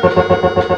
Gracias.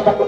Thank you.